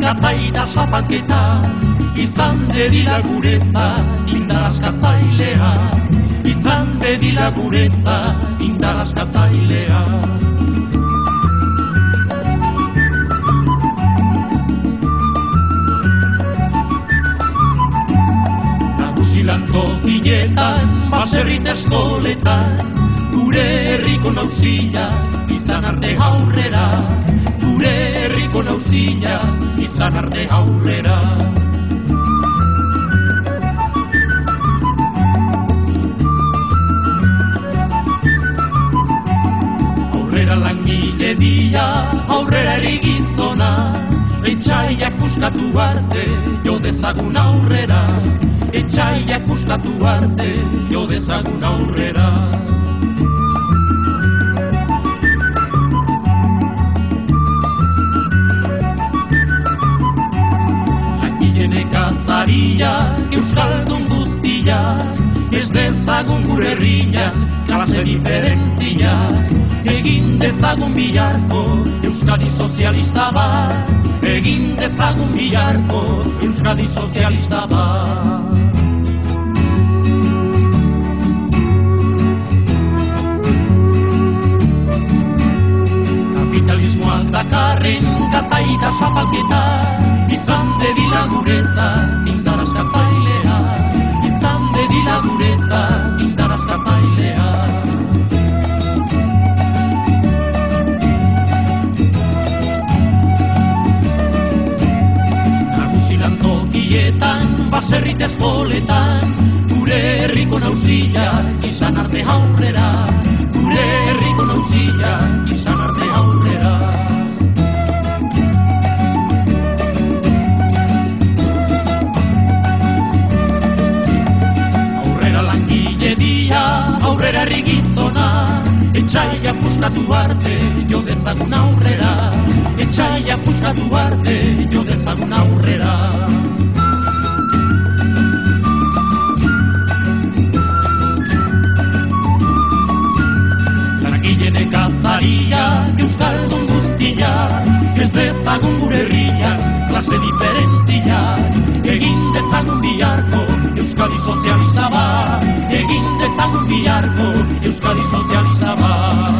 gataita zapalketa, izan dedila guretza, indaraskatzailea. Izan dedila guretza, indaraskatzailea. Nagusilan tokietan, baserrit eskoletan, gure herriko nauzila, izan arte aurrera, nauzila, izan arte aurrera. Aurrera langile dia, aurrera erigizona, etxaiak puskatu arte, jo dezagun aurrera, etxaiak puskatu arte, jo dezagun aurrera. Nekazaria, Euskaldun guztia, ez dezagun gure herria, klase diferentzia, egin dezagun biharko, Euskadi sozialista bat, egin dezagun biharko, Euskadi sozialista bat. Kapitalismoak dakarren gataita zapalketa, izan dedila guretza, indaraskatzailea, izan dedila guretza, indaraskatzailea. Nagusilan tokietan, baserrit eskoletan, gure herriko nauzila, izan arte aurrera, gure herriko nauzila, izan aurrera errigitzona, etxaia puskatu arte, jo dezagun aurrera, etxaia puskatu arte, jo dezagun aurrera. Dezagun biharko, Euskadi sozialista bat.